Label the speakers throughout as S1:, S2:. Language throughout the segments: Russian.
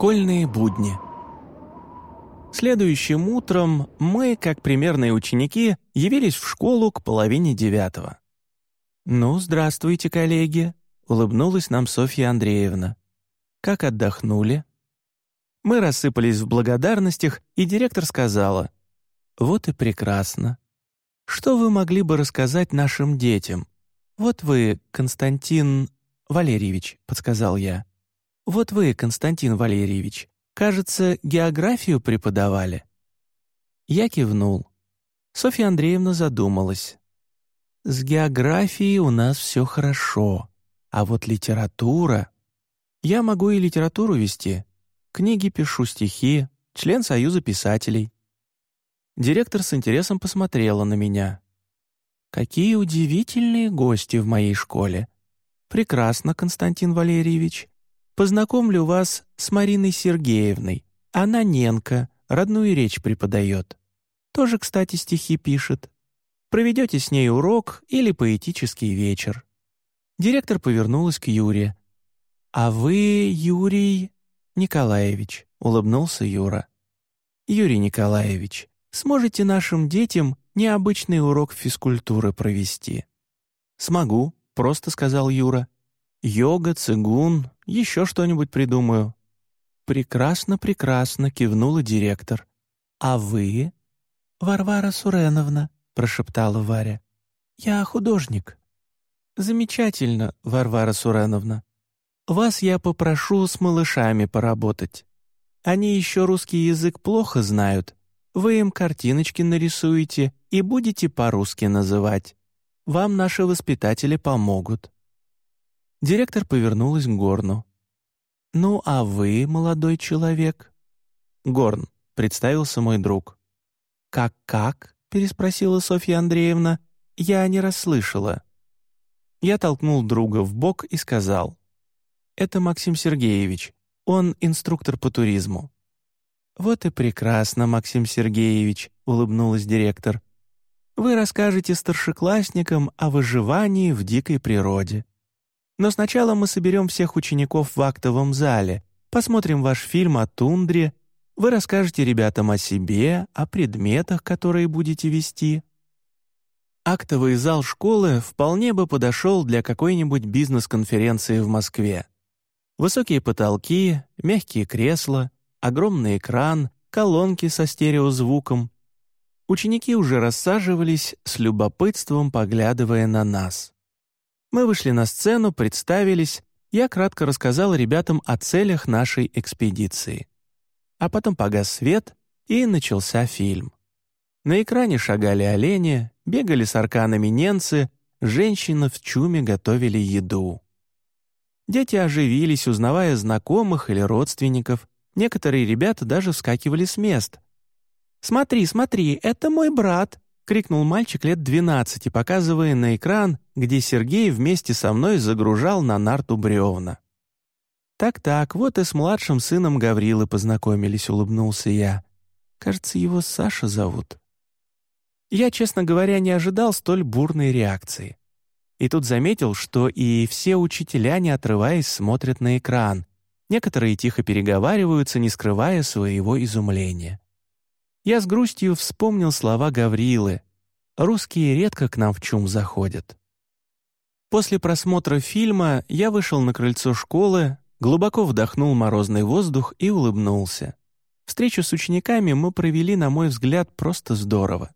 S1: Школьные будни. Следующим утром мы, как примерные ученики, явились в школу к половине девятого. «Ну, здравствуйте, коллеги», — улыбнулась нам Софья Андреевна. «Как отдохнули?» Мы рассыпались в благодарностях, и директор сказала, «Вот и прекрасно. Что вы могли бы рассказать нашим детям? Вот вы, Константин Валерьевич», — подсказал я. «Вот вы, Константин Валерьевич, кажется, географию преподавали». Я кивнул. Софья Андреевна задумалась. «С географией у нас все хорошо, а вот литература...» «Я могу и литературу вести. Книги пишу, стихи, член Союза писателей». Директор с интересом посмотрела на меня. «Какие удивительные гости в моей школе. Прекрасно, Константин Валерьевич. Познакомлю вас с Мариной Сергеевной. Она ненка, родную речь преподает. Тоже, кстати, стихи пишет. Проведете с ней урок или поэтический вечер». Директор повернулась к Юре. «А вы, Юрий Николаевич», — улыбнулся Юра. «Юрий Николаевич, сможете нашим детям необычный урок физкультуры провести?» «Смогу», — просто сказал Юра. «Йога, цигун, еще что-нибудь придумаю». «Прекрасно, прекрасно», — кивнула директор. «А вы?» «Варвара Суреновна», — прошептала Варя. «Я художник». «Замечательно, Варвара Суреновна. Вас я попрошу с малышами поработать. Они еще русский язык плохо знают. Вы им картиночки нарисуете и будете по-русски называть. Вам наши воспитатели помогут». Директор повернулась к Горну. «Ну, а вы, молодой человек?» «Горн», — представился мой друг. «Как-как?» — переспросила Софья Андреевна. «Я не расслышала». Я толкнул друга в бок и сказал. «Это Максим Сергеевич. Он инструктор по туризму». «Вот и прекрасно, Максим Сергеевич», — улыбнулась директор. «Вы расскажете старшеклассникам о выживании в дикой природе. Но сначала мы соберем всех учеников в актовом зале, посмотрим ваш фильм о тундре, вы расскажете ребятам о себе, о предметах, которые будете вести. Актовый зал школы вполне бы подошел для какой-нибудь бизнес-конференции в Москве. Высокие потолки, мягкие кресла, огромный экран, колонки со стереозвуком. Ученики уже рассаживались, с любопытством поглядывая на нас. Мы вышли на сцену, представились, я кратко рассказал ребятам о целях нашей экспедиции. А потом погас свет, и начался фильм. На экране шагали олени, бегали с арканами ненцы, женщины в чуме готовили еду. Дети оживились, узнавая знакомых или родственников. Некоторые ребята даже вскакивали с мест. «Смотри, смотри, это мой брат!» — крикнул мальчик лет двенадцати, показывая на экран, где Сергей вместе со мной загружал на нарту бревна. «Так-так, вот и с младшим сыном Гаврилы познакомились», — улыбнулся я. «Кажется, его Саша зовут». Я, честно говоря, не ожидал столь бурной реакции. И тут заметил, что и все учителя, не отрываясь, смотрят на экран. Некоторые тихо переговариваются, не скрывая своего изумления. Я с грустью вспомнил слова Гаврилы. «Русские редко к нам в чум заходят». После просмотра фильма я вышел на крыльцо школы, глубоко вдохнул морозный воздух и улыбнулся. Встречу с учениками мы провели, на мой взгляд, просто здорово.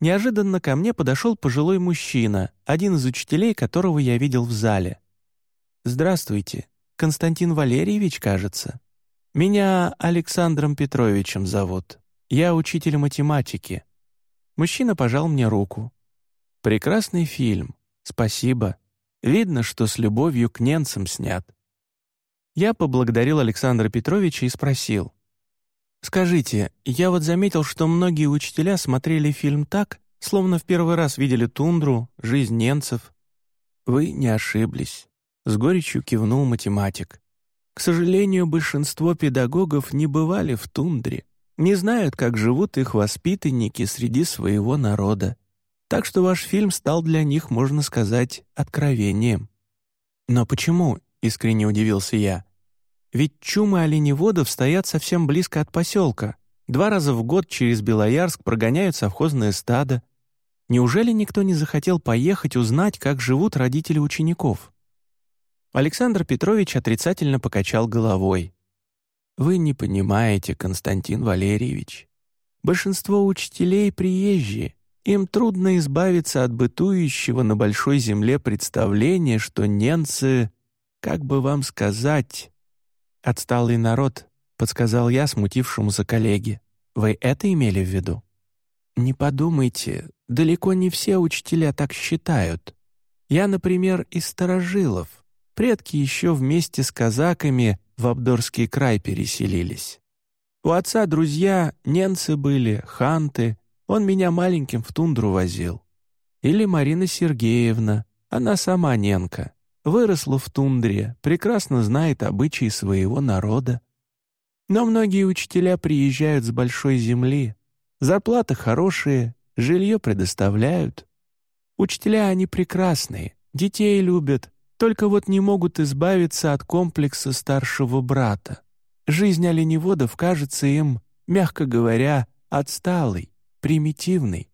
S1: Неожиданно ко мне подошел пожилой мужчина, один из учителей, которого я видел в зале. «Здравствуйте, Константин Валерьевич, кажется. Меня Александром Петровичем зовут. Я учитель математики». Мужчина пожал мне руку. «Прекрасный фильм. Спасибо. Видно, что с любовью к немцам снят». Я поблагодарил Александра Петровича и спросил. «Скажите, я вот заметил, что многие учителя смотрели фильм так, словно в первый раз видели тундру, жизнь немцев». «Вы не ошиблись», — с горечью кивнул математик. «К сожалению, большинство педагогов не бывали в тундре, не знают, как живут их воспитанники среди своего народа. Так что ваш фильм стал для них, можно сказать, откровением». «Но почему?» — искренне удивился я. Ведь чумы оленеводов стоят совсем близко от поселка. Два раза в год через Белоярск прогоняют совхозное стадо. Неужели никто не захотел поехать узнать, как живут родители учеников? Александр Петрович отрицательно покачал головой. «Вы не понимаете, Константин Валерьевич. Большинство учителей приезжие. Им трудно избавиться от бытующего на большой земле представления, что ненцы, как бы вам сказать, «Отсталый народ», — подсказал я смутившемуся коллеге. «Вы это имели в виду?» «Не подумайте, далеко не все учителя так считают. Я, например, из старожилов. Предки еще вместе с казаками в Абдорский край переселились. У отца друзья ненцы были, ханты, он меня маленьким в тундру возил. Или Марина Сергеевна, она сама ненка. Выросла в тундре, прекрасно знает обычаи своего народа. Но многие учителя приезжают с большой земли. Зарплаты хорошие, жилье предоставляют. Учителя они прекрасные, детей любят, только вот не могут избавиться от комплекса старшего брата. Жизнь оленеводов кажется им, мягко говоря, отсталой, примитивной.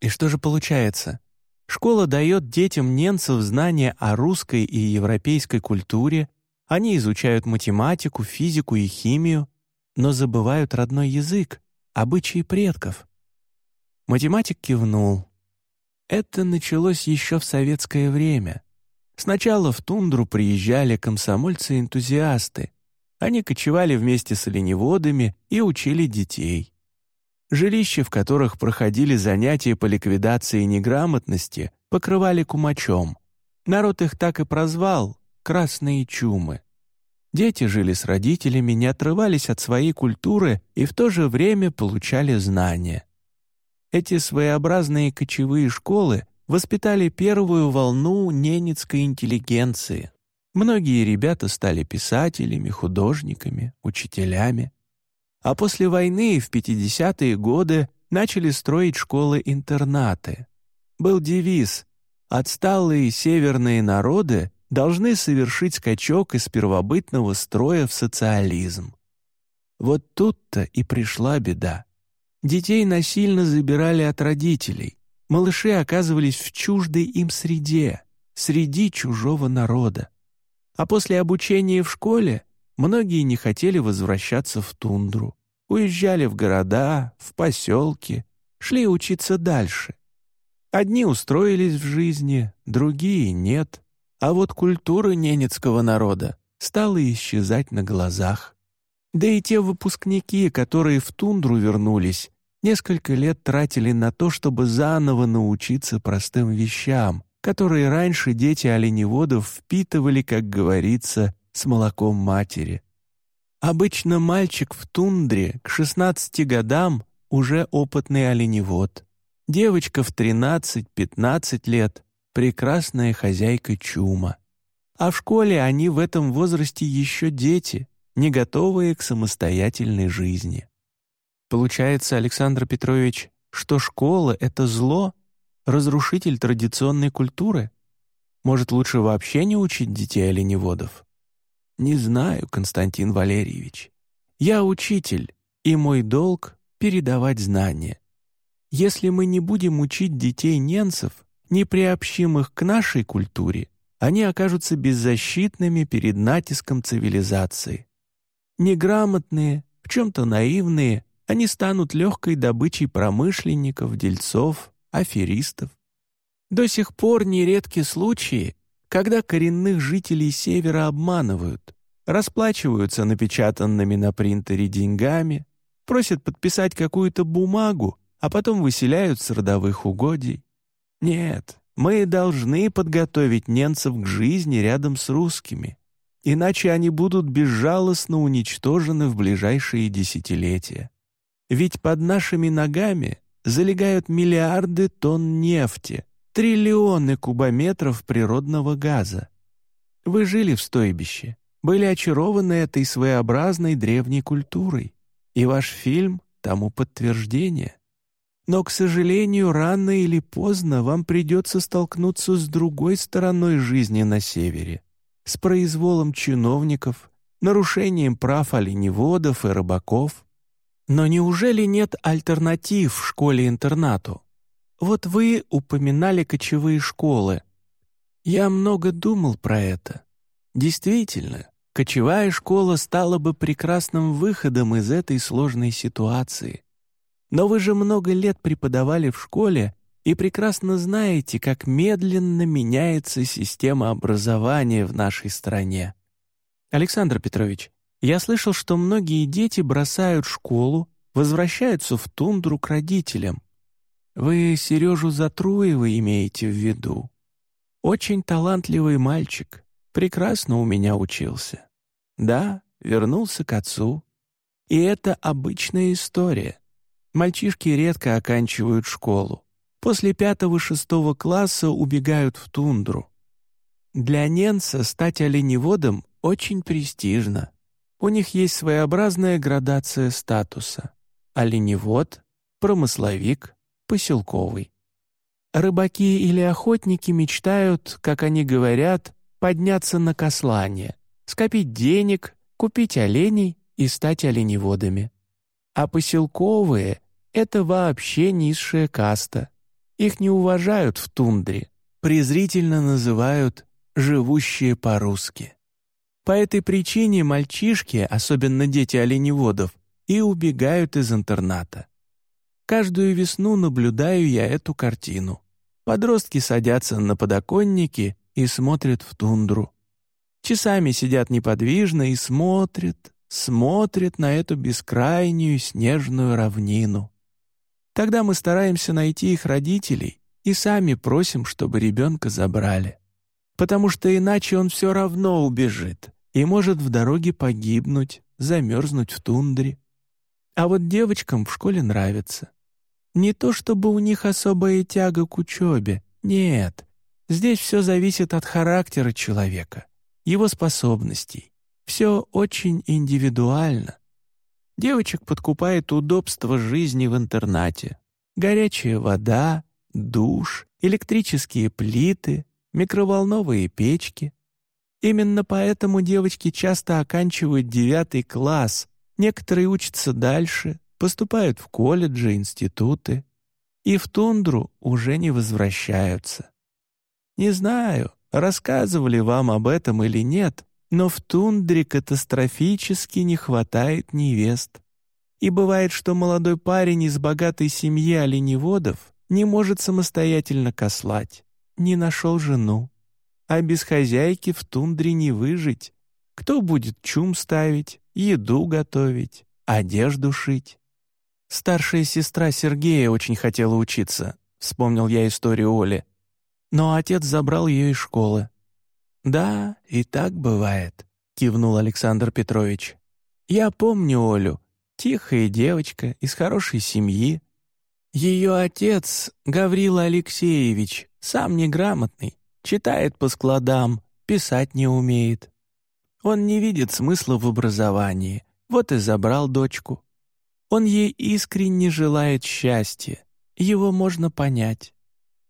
S1: И что же получается? Школа дает детям ненцев знания о русской и европейской культуре, они изучают математику, физику и химию, но забывают родной язык, обычаи предков. Математик кивнул. Это началось еще в советское время. Сначала в тундру приезжали комсомольцы-энтузиасты. Они кочевали вместе с оленеводами и учили детей. Жилища, в которых проходили занятия по ликвидации неграмотности, покрывали кумачом. Народ их так и прозвал «красные чумы». Дети жили с родителями, не отрывались от своей культуры и в то же время получали знания. Эти своеобразные кочевые школы воспитали первую волну ненецкой интеллигенции. Многие ребята стали писателями, художниками, учителями а после войны в 50-е годы начали строить школы-интернаты. Был девиз «Отсталые северные народы должны совершить скачок из первобытного строя в социализм». Вот тут-то и пришла беда. Детей насильно забирали от родителей. Малыши оказывались в чуждой им среде, среди чужого народа. А после обучения в школе Многие не хотели возвращаться в тундру. Уезжали в города, в поселки, шли учиться дальше. Одни устроились в жизни, другие — нет. А вот культура ненецкого народа стала исчезать на глазах. Да и те выпускники, которые в тундру вернулись, несколько лет тратили на то, чтобы заново научиться простым вещам, которые раньше дети оленеводов впитывали, как говорится, с молоком матери. Обычно мальчик в тундре к 16 годам уже опытный оленевод. Девочка в 13-15 лет — прекрасная хозяйка чума. А в школе они в этом возрасте еще дети, не готовые к самостоятельной жизни. Получается, Александр Петрович, что школа — это зло, разрушитель традиционной культуры? Может, лучше вообще не учить детей оленеводов? «Не знаю, Константин Валерьевич. Я учитель, и мой долг — передавать знания. Если мы не будем учить детей ненцев, не приобщим их к нашей культуре, они окажутся беззащитными перед натиском цивилизации. Неграмотные, в чем-то наивные, они станут легкой добычей промышленников, дельцов, аферистов. До сих пор нередки случаи, когда коренных жителей Севера обманывают, расплачиваются напечатанными на принтере деньгами, просят подписать какую-то бумагу, а потом выселяют с родовых угодий. Нет, мы должны подготовить немцев к жизни рядом с русскими, иначе они будут безжалостно уничтожены в ближайшие десятилетия. Ведь под нашими ногами залегают миллиарды тонн нефти, Триллионы кубометров природного газа. Вы жили в стойбище, были очарованы этой своеобразной древней культурой, и ваш фильм тому подтверждение. Но, к сожалению, рано или поздно вам придется столкнуться с другой стороной жизни на севере, с произволом чиновников, нарушением прав оленеводов и рыбаков. Но неужели нет альтернатив в школе-интернату? Вот вы упоминали кочевые школы. Я много думал про это. Действительно, кочевая школа стала бы прекрасным выходом из этой сложной ситуации. Но вы же много лет преподавали в школе и прекрасно знаете, как медленно меняется система образования в нашей стране. Александр Петрович, я слышал, что многие дети бросают школу, возвращаются в тундру к родителям. Вы Сережу Затруева имеете в виду? Очень талантливый мальчик, прекрасно у меня учился. Да, вернулся к отцу. И это обычная история. Мальчишки редко оканчивают школу. После пятого-шестого класса убегают в тундру. Для Ненца стать оленеводом очень престижно. У них есть своеобразная градация статуса. Оленевод, промысловик, поселковый. Рыбаки или охотники мечтают, как они говорят, подняться на кослание, скопить денег, купить оленей и стать оленеводами. А поселковые это вообще низшая каста. Их не уважают в тундре, презрительно называют «живущие по-русски». По этой причине мальчишки, особенно дети оленеводов, и убегают из интерната. Каждую весну наблюдаю я эту картину. Подростки садятся на подоконники и смотрят в тундру. Часами сидят неподвижно и смотрят, смотрят на эту бескрайнюю снежную равнину. Тогда мы стараемся найти их родителей и сами просим, чтобы ребенка забрали. Потому что иначе он все равно убежит и может в дороге погибнуть, замерзнуть в тундре. А вот девочкам в школе нравится. Не то чтобы у них особая тяга к учебе, нет. Здесь все зависит от характера человека, его способностей. Все очень индивидуально. Девочек подкупает удобство жизни в интернате. Горячая вода, душ, электрические плиты, микроволновые печки. Именно поэтому девочки часто оканчивают девятый класс, некоторые учатся дальше, поступают в колледжи, институты и в тундру уже не возвращаются. Не знаю, рассказывали вам об этом или нет, но в тундре катастрофически не хватает невест. И бывает, что молодой парень из богатой семьи оленеводов не может самостоятельно кослать, не нашел жену. А без хозяйки в тундре не выжить. Кто будет чум ставить, еду готовить, одежду шить? Старшая сестра Сергея очень хотела учиться, вспомнил я историю Оли. Но отец забрал ее из школы. «Да, и так бывает», — кивнул Александр Петрович. «Я помню Олю, тихая девочка из хорошей семьи. Ее отец, Гаврила Алексеевич, сам неграмотный, читает по складам, писать не умеет. Он не видит смысла в образовании, вот и забрал дочку. Он ей искренне желает счастья, его можно понять.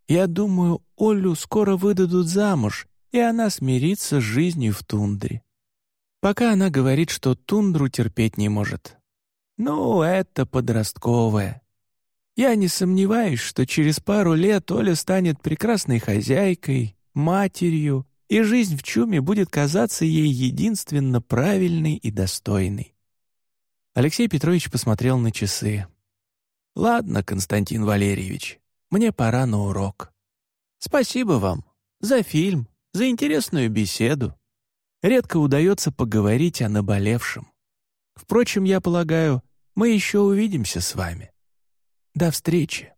S1: Я думаю, Олю скоро выдадут замуж, и она смирится с жизнью в тундре. Пока она говорит, что тундру терпеть не может. Ну, это подростковое. Я не сомневаюсь, что через пару лет Оля станет прекрасной хозяйкой, матерью, и жизнь в чуме будет казаться ей единственно правильной и достойной. Алексей Петрович посмотрел на часы. «Ладно, Константин Валерьевич, мне пора на урок. Спасибо вам за фильм, за интересную беседу. Редко удается поговорить о наболевшем. Впрочем, я полагаю, мы еще увидимся с вами. До встречи.